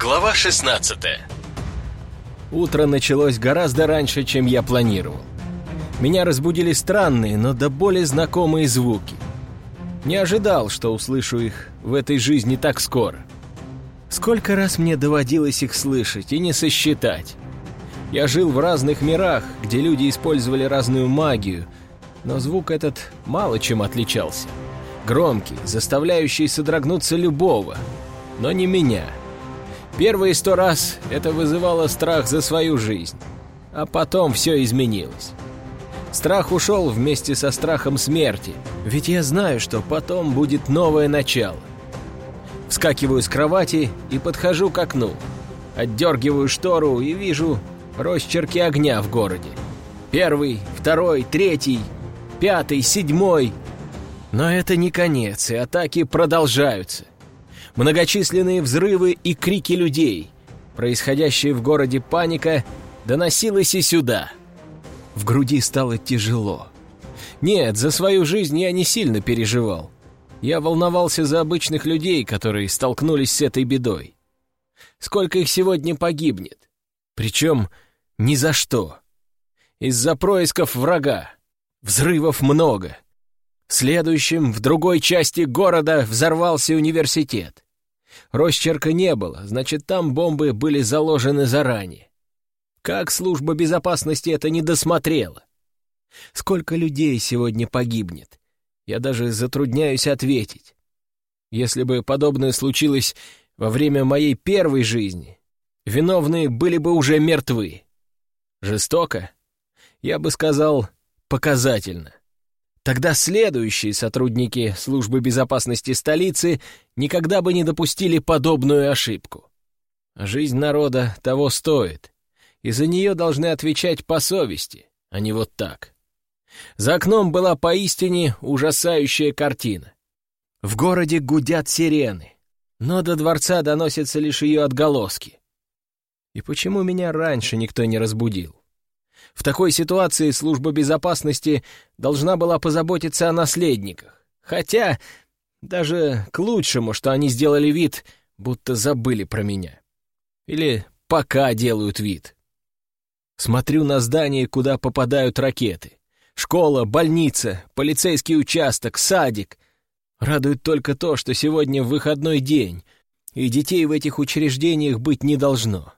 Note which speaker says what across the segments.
Speaker 1: Глава 16
Speaker 2: Утро началось гораздо раньше, чем я планировал. Меня разбудили странные, но до боли знакомые звуки. Не ожидал, что услышу их в этой жизни так скоро. Сколько раз мне доводилось их слышать и не сосчитать. Я жил в разных мирах, где люди использовали разную магию, но звук этот мало чем отличался. Громкий, заставляющий содрогнуться любого, но не меня. Первые сто раз это вызывало страх за свою жизнь, а потом все изменилось. Страх ушел вместе со страхом смерти, ведь я знаю, что потом будет новое начало. Вскакиваю с кровати и подхожу к окну. Отдергиваю штору и вижу росчерки огня в городе. Первый, второй, третий, пятый, седьмой. Но это не конец, и атаки продолжаются. Многочисленные взрывы и крики людей. Происходящая в городе паника доносилась и сюда. В груди стало тяжело. Нет, за свою жизнь я не сильно переживал. Я волновался за обычных людей, которые столкнулись с этой бедой. Сколько их сегодня погибнет? Причем ни за что. Из-за происков врага. Взрывов много. Следующим в другой части города взорвался университет. Росчерка не было, значит, там бомбы были заложены заранее. Как служба безопасности это не досмотрела? Сколько людей сегодня погибнет? Я даже затрудняюсь ответить. Если бы подобное случилось во время моей первой жизни, виновные были бы уже мертвы. Жестоко? Я бы сказал, показательно. Тогда следующие сотрудники службы безопасности столицы никогда бы не допустили подобную ошибку. Жизнь народа того стоит, и за нее должны отвечать по совести, а не вот так. За окном была поистине ужасающая картина. В городе гудят сирены, но до дворца доносятся лишь ее отголоски. И почему меня раньше никто не разбудил? В такой ситуации служба безопасности должна была позаботиться о наследниках. Хотя даже к лучшему, что они сделали вид, будто забыли про меня. Или пока делают вид. Смотрю на здание, куда попадают ракеты. Школа, больница, полицейский участок, садик. Радует только то, что сегодня выходной день, и детей в этих учреждениях быть не должно.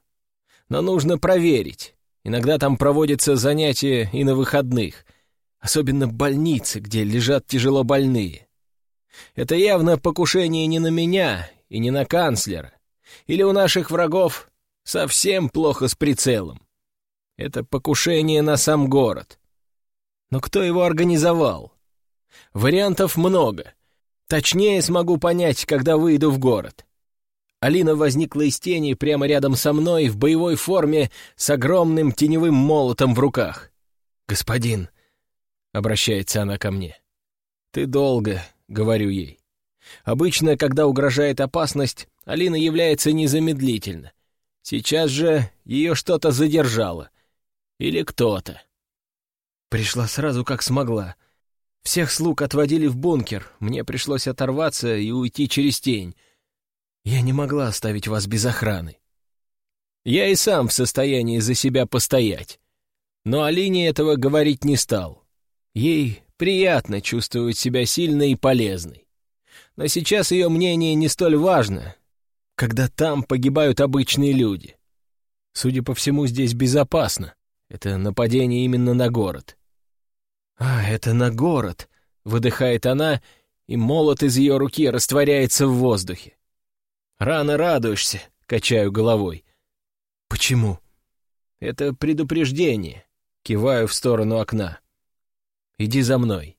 Speaker 2: Но нужно проверить, Иногда там проводятся занятия и на выходных, особенно больницы, где лежат тяжело больные. Это явно покушение не на меня и не на канцлера. Или у наших врагов совсем плохо с прицелом. Это покушение на сам город. Но кто его организовал? Вариантов много. Точнее смогу понять, когда выйду в город. Алина возникла из тени прямо рядом со мной в боевой форме с огромным теневым молотом в руках. «Господин», — обращается она ко мне, — «ты долго», — говорю ей. Обычно, когда угрожает опасность, Алина является незамедлительно. Сейчас же ее что-то задержало. Или кто-то. Пришла сразу, как смогла. Всех слуг отводили в бункер, мне пришлось оторваться и уйти через тень — я не могла оставить вас без охраны. Я и сам в состоянии за себя постоять. Но Алине этого говорить не стал. Ей приятно чувствовать себя сильной и полезной. Но сейчас ее мнение не столь важно, когда там погибают обычные люди. Судя по всему, здесь безопасно. Это нападение именно на город. «А, это на город!» — выдыхает она, и молот из ее руки растворяется в воздухе. «Рано радуешься», — качаю головой. «Почему?» «Это предупреждение», — киваю в сторону окна. «Иди за мной».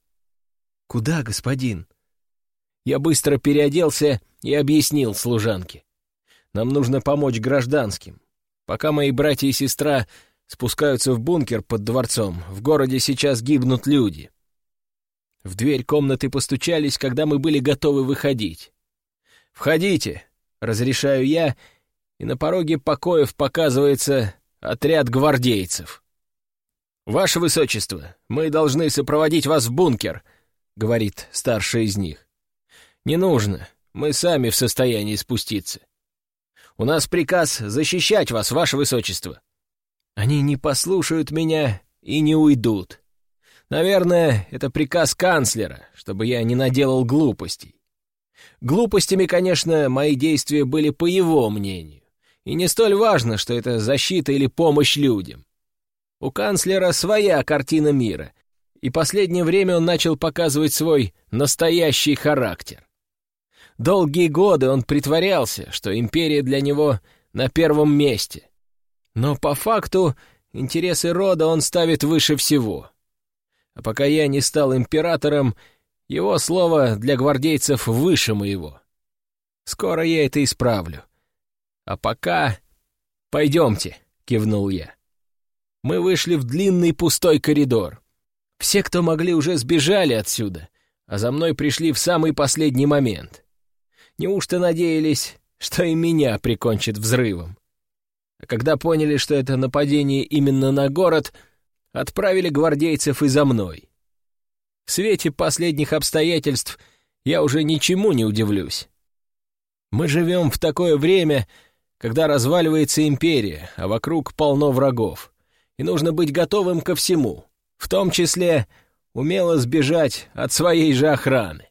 Speaker 2: «Куда, господин?» Я быстро переоделся и объяснил служанке. «Нам нужно помочь гражданским. Пока мои братья и сестра спускаются в бункер под дворцом, в городе сейчас гибнут люди». В дверь комнаты постучались, когда мы были готовы выходить. «Входите!» Разрешаю я, и на пороге покоев показывается отряд гвардейцев. «Ваше Высочество, мы должны сопроводить вас в бункер», — говорит старший из них. «Не нужно, мы сами в состоянии спуститься». У нас приказ защищать вас, ваше высочество. Они не послушают меня и не уйдут. Наверное, это приказ канцлера, чтобы я не наделал глупостей. Глупостями, конечно, мои действия были по его мнению. И не столь важно, что это защита или помощь людям. У канцлера своя картина мира, и последнее время он начал показывать свой настоящий характер. Долгие годы он притворялся, что империя для него на первом месте. Но по факту интересы рода он ставит выше всего. А пока я не стал императором, его слово для гвардейцев выше моего. Скоро я это исправлю. А пока... «Пойдемте», — кивнул я. Мы вышли в длинный пустой коридор. Все, кто могли, уже сбежали отсюда, а за мной пришли в самый последний момент. Неужто надеялись, что и меня прикончат взрывом? А когда поняли, что это нападение именно на город, отправили гвардейцев и за мной. В свете последних обстоятельств я уже ничему не удивлюсь. Мы живем в такое время, когда разваливается империя, а вокруг полно врагов, и нужно быть готовым ко всему, в том числе умело сбежать от своей же охраны.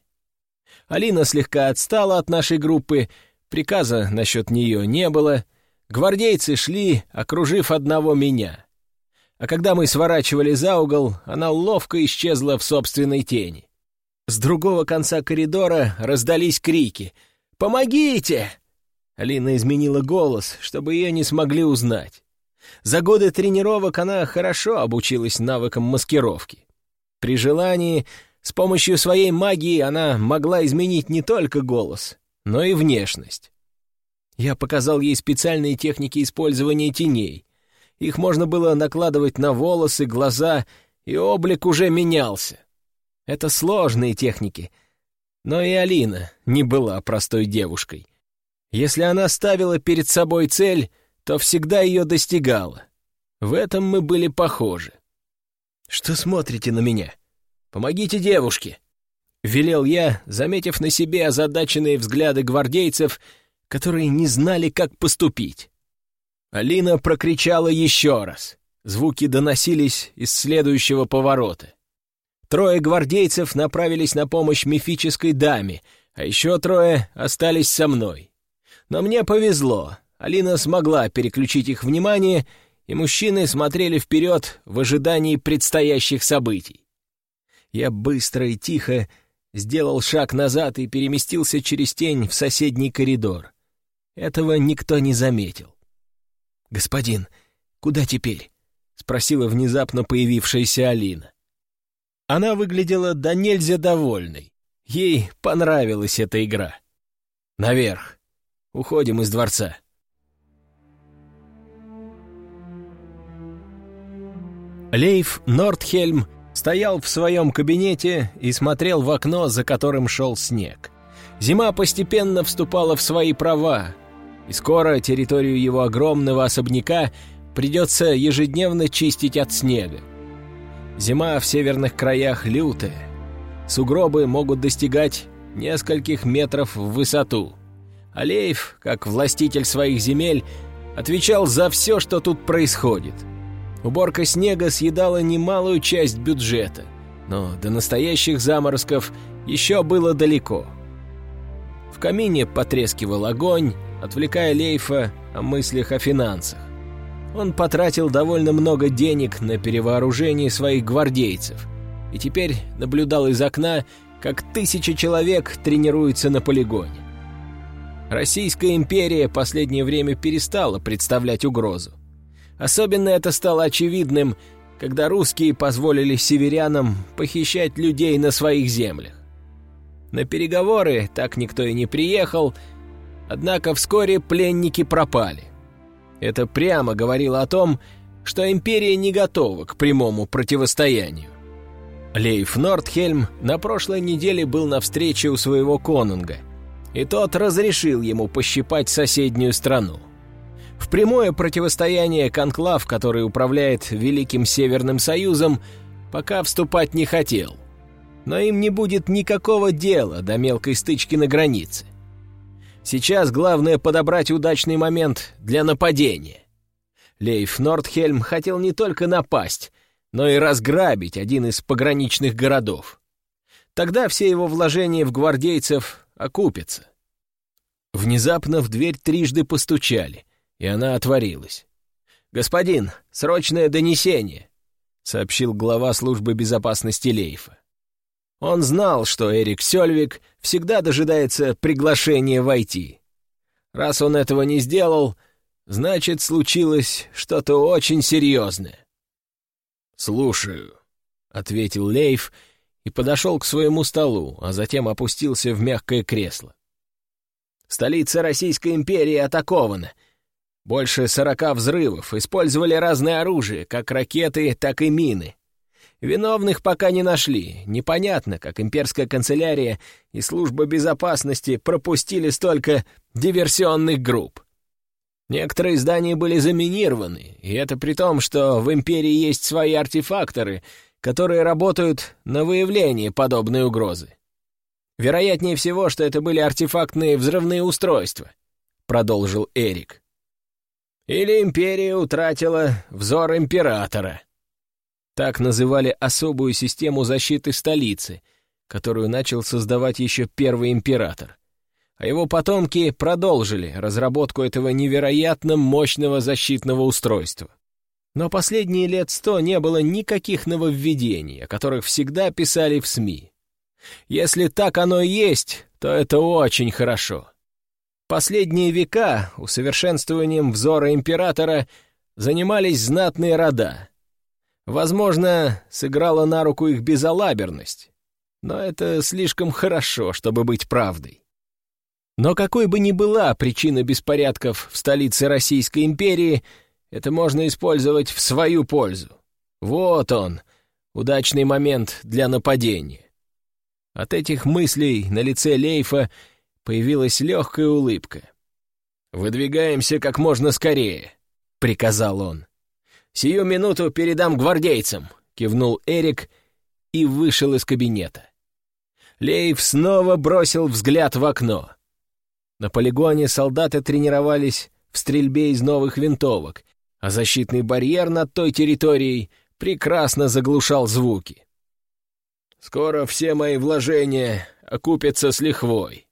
Speaker 2: Алина слегка отстала от нашей группы, приказа насчет нее не было, гвардейцы шли, окружив одного меня. А когда мы сворачивали за угол, она ловко исчезла в собственной тени. С другого конца коридора раздались крики «Помогите!» Алина изменила голос, чтобы ее не смогли узнать. За годы тренировок она хорошо обучилась навыкам маскировки. При желании, с помощью своей магии она могла изменить не только голос, но и внешность. Я показал ей специальные техники использования теней. Их можно было накладывать на волосы, глаза, и облик уже менялся. Это сложные техники. Но и Алина не была простой девушкой. Если она ставила перед собой цель, то всегда ее достигала. В этом мы были похожи. «Что смотрите на меня? Помогите девушке!» — велел я, заметив на себе озадаченные взгляды гвардейцев, которые не знали, как поступить. Алина прокричала еще раз. Звуки доносились из следующего поворота. Трое гвардейцев направились на помощь мифической даме, а еще трое остались со мной. Но мне повезло. Алина смогла переключить их внимание, и мужчины смотрели вперед в ожидании предстоящих событий. Я быстро и тихо сделал шаг назад и переместился через тень в соседний коридор. Этого никто не заметил. «Господин, куда теперь?» — спросила внезапно появившаяся Алина. Она выглядела до нельзя довольной. Ей понравилась эта игра. «Наверх!» Уходим из дворца. Лейф Нортхельм стоял в своем кабинете и смотрел в окно, за которым шел снег. Зима постепенно вступала в свои права, и скоро территорию его огромного особняка придется ежедневно чистить от снега. Зима в северных краях лютая. Сугробы могут достигать нескольких метров в высоту. Алеев, как властитель своих земель, отвечал за все, что тут происходит. Уборка снега съедала немалую часть бюджета, но до настоящих заморозков еще было далеко. В камине потрескивал огонь, отвлекая Лейфа о мыслях о финансах. Он потратил довольно много денег на перевооружение своих гвардейцев и теперь наблюдал из окна, как тысячи человек тренируются на полигоне. Российская империя последнее время перестала представлять угрозу. Особенно это стало очевидным, когда русские позволили северянам похищать людей на своих землях. На переговоры так никто и не приехал, однако вскоре пленники пропали. Это прямо говорило о том, что империя не готова к прямому противостоянию. Лейф Нортхельм на прошлой неделе был на встрече у своего конунга – и тот разрешил ему пощипать соседнюю страну. В прямое противостояние конклав, который управляет Великим Северным Союзом, пока вступать не хотел. Но им не будет никакого дела до мелкой стычки на границе. Сейчас главное подобрать удачный момент для нападения. Лейф Нордхельм хотел не только напасть, но и разграбить один из пограничных городов. Тогда все его вложения в гвардейцев окупятся. Внезапно в дверь трижды постучали, и она отворилась. «Господин, срочное донесение!» — сообщил глава службы безопасности Лейфа. Он знал, что Эрик Сёльвик всегда дожидается приглашения войти. Раз он этого не сделал, значит, случилось что-то очень серьезное. «Слушаю», — ответил Лейф и подошел к своему столу, а затем опустился в мягкое кресло. «Столица Российской империи атакована. Больше сорока взрывов, использовали разное оружие, как ракеты, так и мины. Виновных пока не нашли. Непонятно, как имперская канцелярия и служба безопасности пропустили столько диверсионных групп. Некоторые здания были заминированы, и это при том, что в империи есть свои артефакторы, которые работают на выявление подобной угрозы. Вероятнее всего, что это были артефактные взрывные устройства, продолжил Эрик. Или империя утратила взор императора. Так называли особую систему защиты столицы, которую начал создавать еще первый император а его потомки продолжили разработку этого невероятно мощного защитного устройства. Но последние лет сто не было никаких нововведений, о которых всегда писали в СМИ. Если так оно и есть, то это очень хорошо. Последние века усовершенствованием взора императора занимались знатные рода. Возможно, сыграла на руку их безалаберность, но это слишком хорошо, чтобы быть правдой. Но какой бы ни была причина беспорядков в столице Российской империи, это можно использовать в свою пользу. Вот он, удачный момент для нападения. От этих мыслей на лице Лейфа появилась легкая улыбка. «Выдвигаемся как можно скорее», — приказал он. «Сию минуту передам гвардейцам», — кивнул Эрик и вышел из кабинета. Лейф снова бросил взгляд в окно. На полигоне солдаты тренировались в стрельбе из новых винтовок, а защитный барьер над той территорией прекрасно заглушал звуки. «Скоро все мои вложения окупятся с лихвой.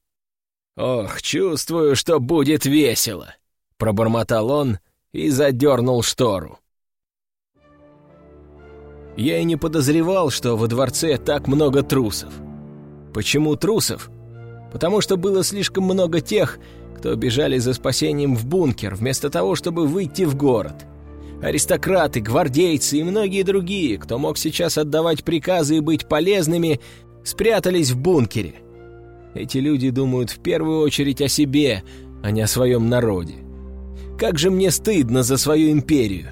Speaker 2: Ох, чувствую, что будет весело!» — пробормотал он и задернул штору. Я и не подозревал, что во дворце так много трусов. Почему трусов? потому что было слишком много тех, кто бежали за спасением в бункер, вместо того, чтобы выйти в город. Аристократы, гвардейцы и многие другие, кто мог сейчас отдавать приказы и быть полезными, спрятались в бункере. Эти люди думают в первую очередь о себе, а не о своем народе. Как же мне стыдно за свою империю.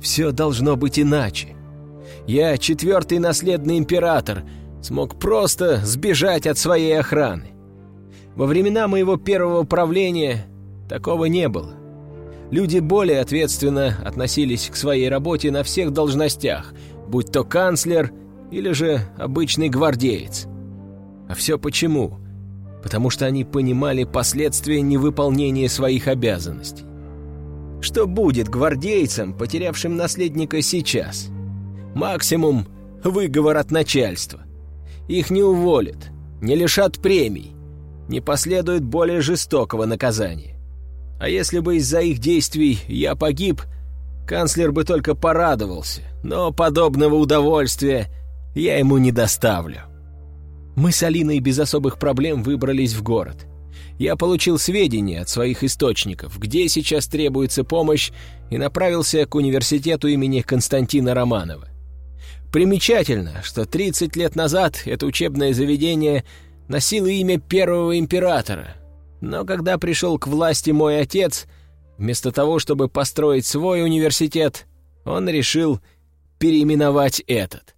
Speaker 2: Все должно быть иначе. Я, четвертый наследный император, смог просто сбежать от своей охраны. Во времена моего первого правления такого не было. Люди более ответственно относились к своей работе на всех должностях, будь то канцлер или же обычный гвардеец. А все почему? Потому что они понимали последствия невыполнения своих обязанностей. Что будет гвардейцам, потерявшим наследника сейчас? Максимум — выговор от начальства. Их не уволят, не лишат премий, не последует более жестокого наказания. А если бы из-за их действий я погиб, канцлер бы только порадовался, но подобного удовольствия я ему не доставлю. Мы с Алиной без особых проблем выбрались в город. Я получил сведения от своих источников, где сейчас требуется помощь, и направился к университету имени Константина Романова. Примечательно, что 30 лет назад это учебное заведение – носила имя первого императора. Но когда пришел к власти мой отец, вместо того, чтобы построить свой университет, он решил переименовать этот.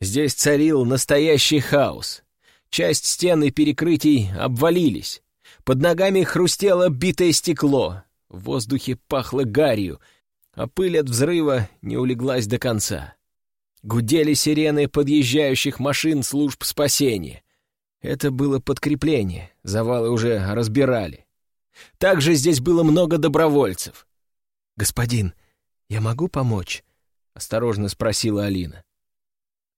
Speaker 2: Здесь царил настоящий хаос. Часть стен и перекрытий обвалились. Под ногами хрустело битое стекло. В воздухе пахло гарью, а пыль от взрыва не улеглась до конца. Гудели сирены подъезжающих машин служб спасения. Это было подкрепление, завалы уже разбирали. Также здесь было много добровольцев.
Speaker 1: «Господин, я могу помочь?» — осторожно спросила Алина.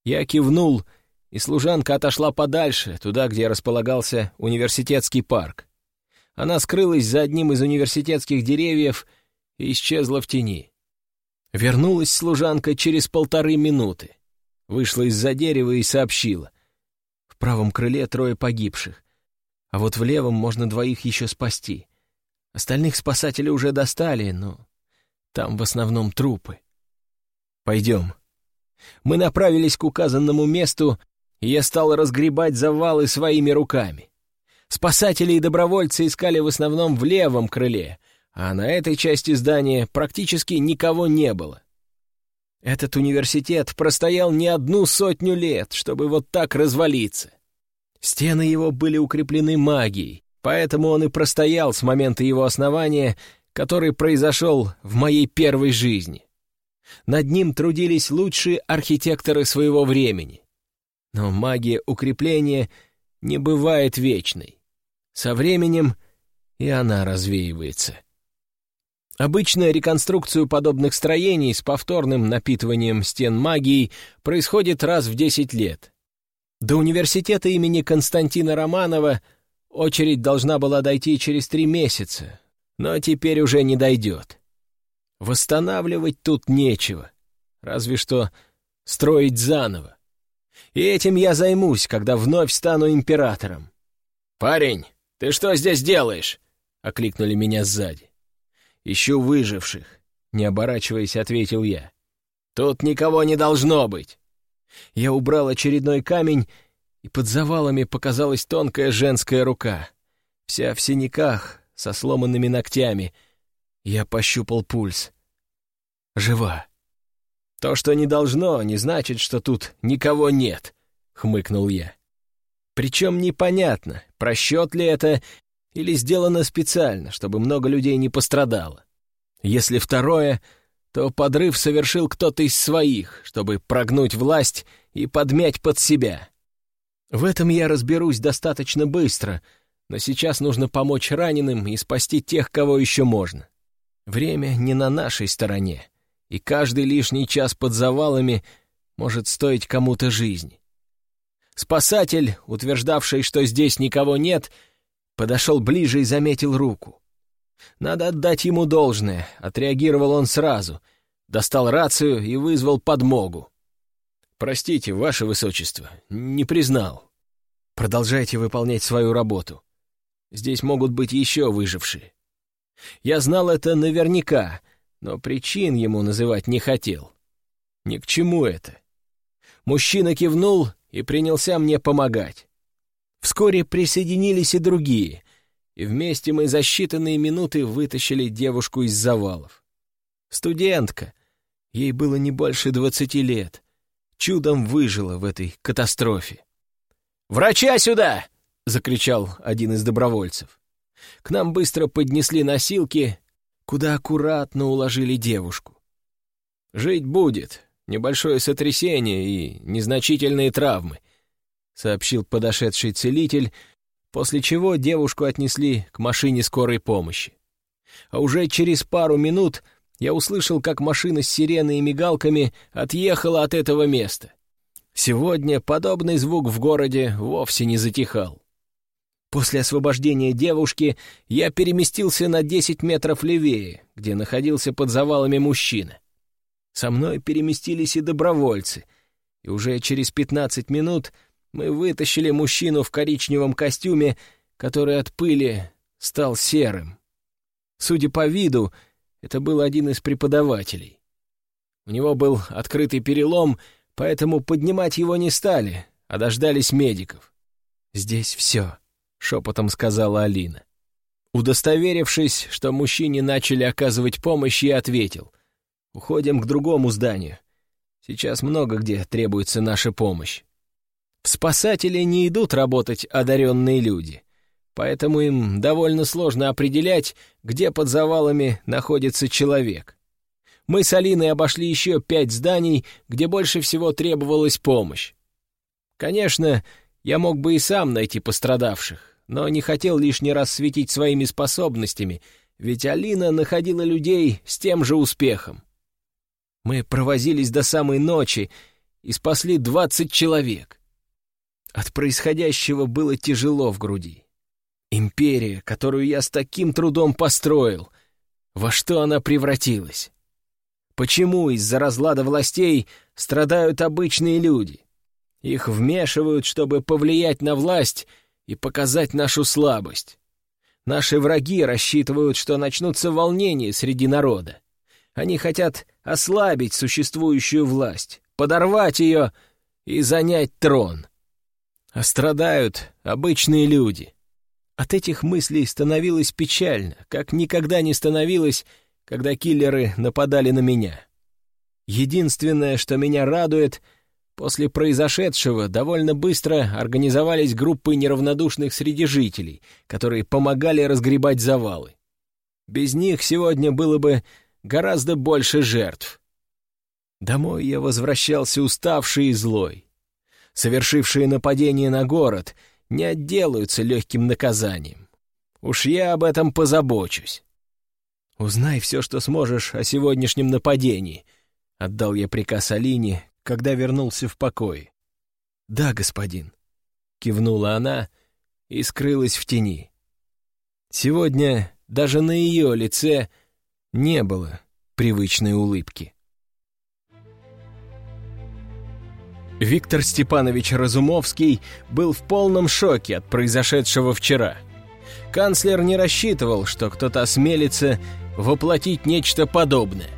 Speaker 2: Я кивнул, и служанка отошла подальше, туда, где располагался университетский парк. Она скрылась за одним из университетских деревьев и исчезла в тени. Вернулась служанка через полторы минуты. Вышла из-за дерева и сообщила. В правом крыле трое погибших, а вот в левом можно двоих еще спасти. Остальных спасатели уже достали, но там в основном трупы. Пойдем. Мы направились к указанному месту, и я стал разгребать завалы своими руками. Спасатели и добровольцы искали в основном в левом крыле, а на этой части здания практически никого не было. Этот университет простоял не одну сотню лет, чтобы вот так развалиться. Стены его были укреплены магией, поэтому он и простоял с момента его основания, который произошел в моей первой жизни. Над ним трудились лучшие архитекторы своего времени. Но магия укрепления не бывает вечной. Со временем и она развеивается. Обычно реконструкцию подобных строений с повторным напитыванием стен магией происходит раз в 10 лет. До университета имени Константина Романова очередь должна была дойти через три месяца, но теперь уже не дойдет. Восстанавливать тут нечего, разве что строить заново. И этим я займусь, когда вновь стану императором. «Парень, ты что здесь делаешь?» — окликнули меня сзади. «Ищу выживших», — не оборачиваясь, ответил я. «Тут никого не должно быть». Я убрал очередной камень, и под завалами показалась тонкая женская рука, вся в синяках, со сломанными ногтями. Я пощупал пульс. Жива. То, что не должно, не значит, что тут никого нет, — хмыкнул я. Причем непонятно, просчет ли это или сделано специально, чтобы много людей не пострадало. Если второе, то подрыв совершил кто-то из своих, чтобы прогнуть власть и подмять под себя. В этом я разберусь достаточно быстро, но сейчас нужно помочь раненым и спасти тех, кого еще можно. Время не на нашей стороне, и каждый лишний час под завалами может стоить кому-то жизни. Спасатель, утверждавший, что здесь никого нет, подошел ближе и заметил руку. Надо отдать ему должное, отреагировал он сразу, достал рацию и вызвал подмогу. «Простите, ваше высочество, не признал. Продолжайте выполнять свою работу. Здесь могут быть еще выжившие. Я знал это наверняка, но причин ему называть не хотел. Ни к чему это. Мужчина кивнул и принялся мне помогать. Вскоре присоединились и другие, и вместе мы за считанные минуты вытащили девушку из завалов. Студентка, ей было не больше двадцати лет, чудом выжила в этой катастрофе. «Врача сюда!» — закричал один из добровольцев. К нам быстро поднесли носилки, куда аккуратно уложили девушку. «Жить будет, небольшое сотрясение и незначительные травмы», — сообщил подошедший целитель, после чего девушку отнесли к машине скорой помощи. А уже через пару минут я услышал, как машина с сиреной и мигалками отъехала от этого места. Сегодня подобный звук в городе вовсе не затихал. После освобождения девушки я переместился на 10 метров левее, где находился под завалами мужчина. Со мной переместились и добровольцы, и уже через 15 минут мы вытащили мужчину в коричневом костюме, который от пыли стал серым. Судя по виду, это был один из преподавателей. У него был открытый перелом, поэтому поднимать его не стали, а дождались медиков. Здесь все шепотом сказала Алина. Удостоверившись, что мужчине начали оказывать помощь, я ответил. «Уходим к другому зданию. Сейчас много где требуется наша помощь. В спасатели не идут работать одаренные люди, поэтому им довольно сложно определять, где под завалами находится человек. Мы с Алиной обошли еще пять зданий, где больше всего требовалась помощь. Конечно, я мог бы и сам найти пострадавших, но не хотел лишний раз светить своими способностями, ведь Алина находила людей с тем же успехом. Мы провозились до самой ночи и спасли двадцать человек. От происходящего было тяжело в груди. Империя, которую я с таким трудом построил, во что она превратилась? Почему из-за разлада властей страдают обычные люди? Их вмешивают, чтобы повлиять на власть и показать нашу слабость. Наши враги рассчитывают, что начнутся волнения среди народа. Они хотят ослабить существующую власть, подорвать ее и занять трон. А страдают обычные люди. От этих мыслей становилось печально, как никогда не становилось, когда киллеры нападали на меня. Единственное, что меня радует, после произошедшего довольно быстро организовались группы неравнодушных среди жителей, которые помогали разгребать завалы. Без них сегодня было бы гораздо больше жертв. Домой я возвращался уставший и злой. Совершившие нападение на город — не отделаются легким наказанием. Уж я об этом позабочусь. Узнай все, что сможешь о сегодняшнем нападении, — отдал я приказ Алине, когда вернулся в покой. «Да, господин», — кивнула она и скрылась в тени. Сегодня даже на ее лице не было привычной улыбки. Виктор Степанович Разумовский был в полном шоке от произошедшего вчера. Канцлер не рассчитывал, что кто-то осмелится воплотить нечто подобное.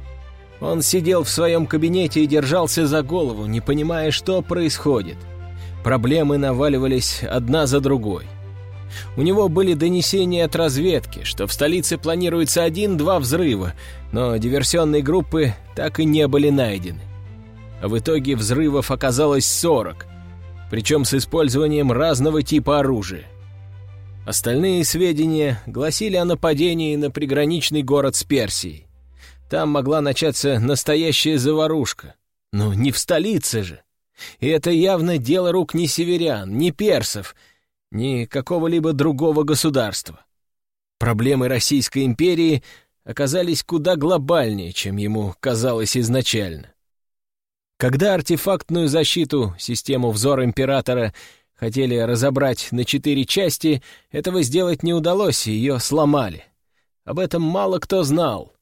Speaker 2: Он сидел в своем кабинете и держался за голову, не понимая, что происходит. Проблемы наваливались одна за другой. У него были донесения от разведки, что в столице планируется один-два взрыва, но диверсионные группы так и не были найдены в итоге взрывов оказалось 40, причем с использованием разного типа оружия. Остальные сведения гласили о нападении на приграничный город с Персией. Там могла начаться настоящая заварушка. Но не в столице же. И это явно дело рук не северян, не персов, ни какого-либо другого государства. Проблемы Российской империи оказались куда глобальнее, чем ему казалось изначально. Когда артефактную защиту, систему взор Императора, хотели разобрать на четыре части, этого сделать не удалось, и ее сломали. Об этом мало кто знал.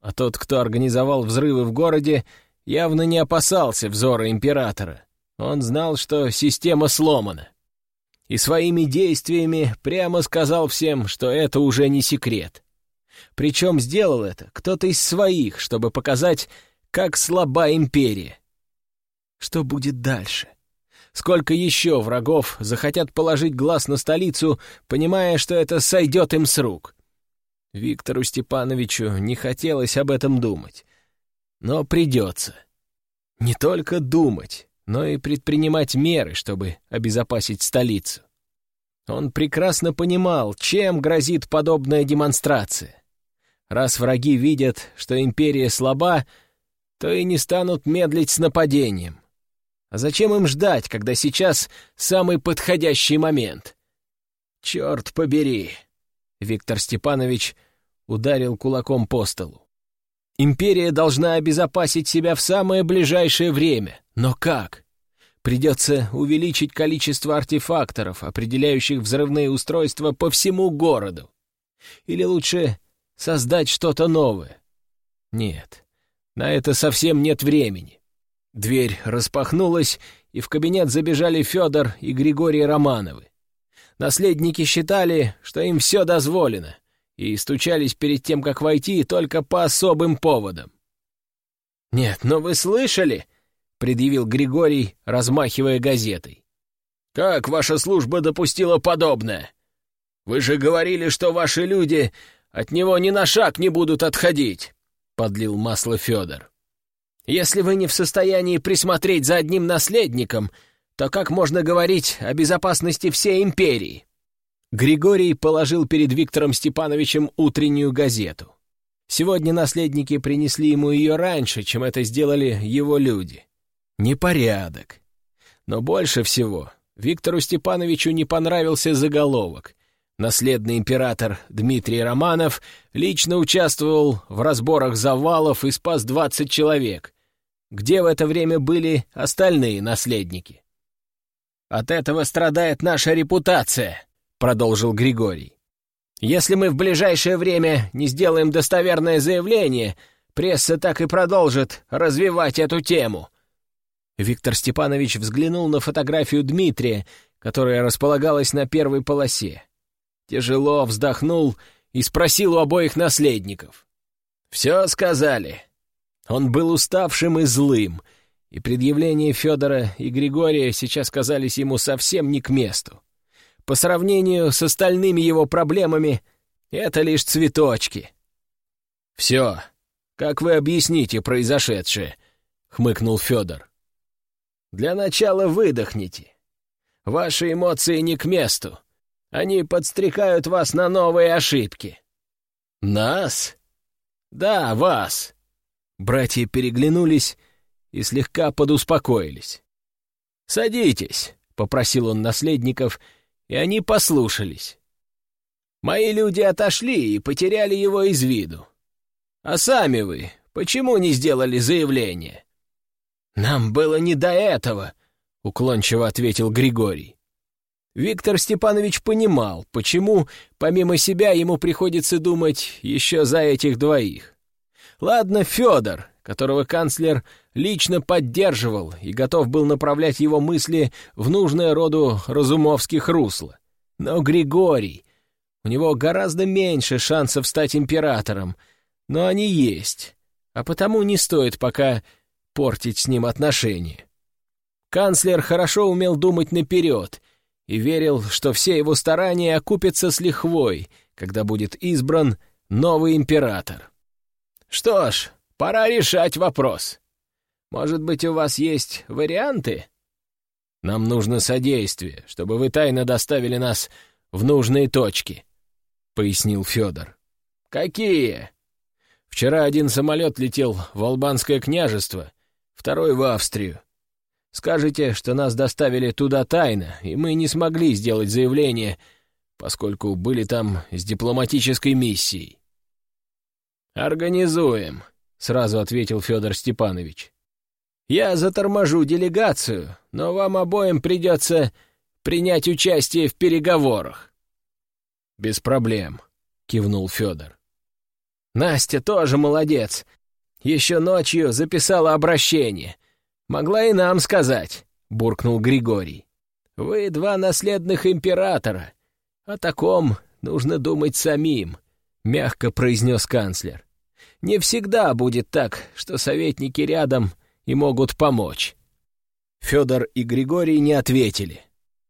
Speaker 2: А тот, кто организовал взрывы в городе, явно не опасался взора Императора. Он знал, что система сломана. И своими действиями прямо сказал всем, что это уже не секрет. Причем сделал это кто-то из своих, чтобы показать, как слаба империя. Что будет дальше? Сколько еще врагов захотят положить глаз на столицу, понимая, что это сойдет им с рук? Виктору Степановичу не хотелось об этом думать. Но придется. Не только думать, но и предпринимать меры, чтобы обезопасить столицу. Он прекрасно понимал, чем грозит подобная демонстрация. Раз враги видят, что империя слаба, то и не станут медлить с нападением. А зачем им ждать, когда сейчас самый подходящий момент? Черт побери! Виктор Степанович ударил кулаком по столу. Империя должна обезопасить себя в самое ближайшее время. Но как? Придется увеличить количество артефакторов, определяющих взрывные устройства по всему городу. Или лучше создать что-то новое? Нет, на это совсем нет времени. Дверь распахнулась, и в кабинет забежали Федор и Григорий Романовы. Наследники считали, что им все дозволено, и стучались перед тем, как войти, только по особым поводам. «Нет, но вы слышали?» — предъявил Григорий, размахивая газетой. «Как ваша служба допустила подобное? Вы же говорили, что ваши люди от него ни на шаг не будут отходить», — подлил масло Федор. Если вы не в состоянии присмотреть за одним наследником, то как можно говорить о безопасности всей империи?» Григорий положил перед Виктором Степановичем утреннюю газету. Сегодня наследники принесли ему ее раньше, чем это сделали его люди. Непорядок. Но больше всего Виктору Степановичу не понравился заголовок. наследный император Дмитрий Романов, лично участвовал в разборах завалов и спас 20 человек. Где в это время были остальные наследники? «От этого страдает наша репутация», — продолжил Григорий. «Если мы в ближайшее время не сделаем достоверное заявление, пресса так и продолжит развивать эту тему». Виктор Степанович взглянул на фотографию Дмитрия, которая располагалась на первой полосе. Тяжело вздохнул и спросил у обоих наследников. «Все сказали». Он был уставшим и злым, и предъявления Федора и Григория сейчас казались ему совсем не к месту. По сравнению с остальными его проблемами, это лишь цветочки. «Все. Как вы объясните произошедшее?» — хмыкнул Федор. «Для начала выдохните. Ваши эмоции не к месту. Они подстрекают вас на новые ошибки». «Нас?» «Да, вас». Братья переглянулись и слегка подуспокоились. «Садитесь», — попросил он наследников, и они послушались. «Мои люди отошли и потеряли его из виду. А сами вы почему не сделали заявление?» «Нам было не до этого», — уклончиво ответил Григорий. Виктор Степанович понимал, почему, помимо себя, ему приходится думать еще за этих двоих. Ладно, Федор, которого канцлер лично поддерживал и готов был направлять его мысли в нужное роду разумовских русло. Но Григорий... У него гораздо меньше шансов стать императором, но они есть, а потому не стоит пока портить с ним отношения. Канцлер хорошо умел думать наперед — и верил, что все его старания окупятся с лихвой, когда будет избран новый император. Что ж, пора решать вопрос. Может быть, у вас есть варианты? Нам нужно содействие, чтобы вы тайно доставили нас в нужные точки, — пояснил Федор. Какие? Вчера один самолет летел в Албанское княжество, второй в Австрию. Скажете, что нас доставили туда тайно, и мы не смогли сделать заявление, поскольку были там с дипломатической миссией. «Организуем», — сразу ответил Федор Степанович. «Я заторможу делегацию, но вам обоим придется принять участие в переговорах». «Без проблем», — кивнул Федор. «Настя тоже молодец. Еще ночью записала обращение. «Могла и нам сказать», — буркнул Григорий. «Вы два наследных императора. О таком нужно думать самим», — мягко произнес канцлер. «Не всегда будет так, что советники рядом и могут помочь». Федор и Григорий не ответили.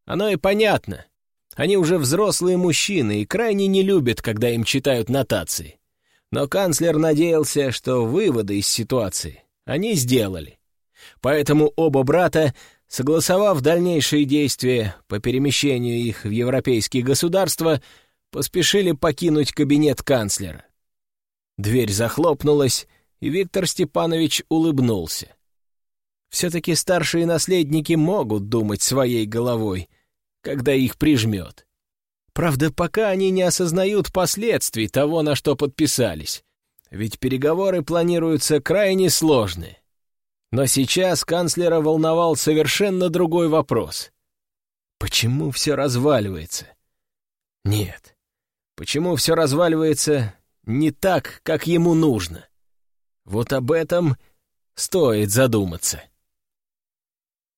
Speaker 2: Оно и понятно. Они уже взрослые мужчины и крайне не любят, когда им читают нотации. Но канцлер надеялся, что выводы из ситуации они сделали. Поэтому оба брата, согласовав дальнейшие действия по перемещению их в европейские государства, поспешили покинуть кабинет канцлера. Дверь захлопнулась, и Виктор Степанович улыбнулся. Все-таки старшие наследники могут думать своей головой, когда их прижмет. Правда, пока они не осознают последствий того, на что подписались. Ведь переговоры планируются крайне сложные. Но сейчас канцлера волновал совершенно другой вопрос. Почему все разваливается? Нет. Почему все разваливается не так, как ему нужно? Вот об этом стоит задуматься.